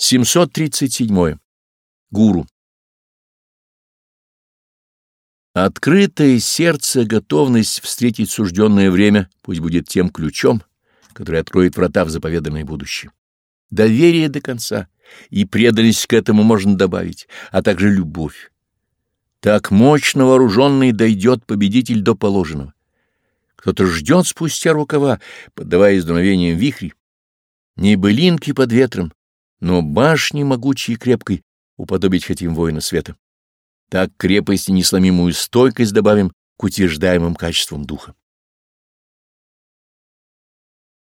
737. Гуру. Открытое сердце, готовность встретить сужденное время, пусть будет тем ключом, который откроет врата в заповеданное будущее. Доверие до конца и преданность к этому можно добавить, а также любовь. Так мощно вооруженный дойдет победитель до положенного. Кто-то ждет спустя рукава, поддаваясь дуновениям вихрей. Не былинки под ветром, но башни могучей и крепкой уподобить хотим воина света. Так крепость и несломимую стойкость добавим к утверждаемым качествам духа.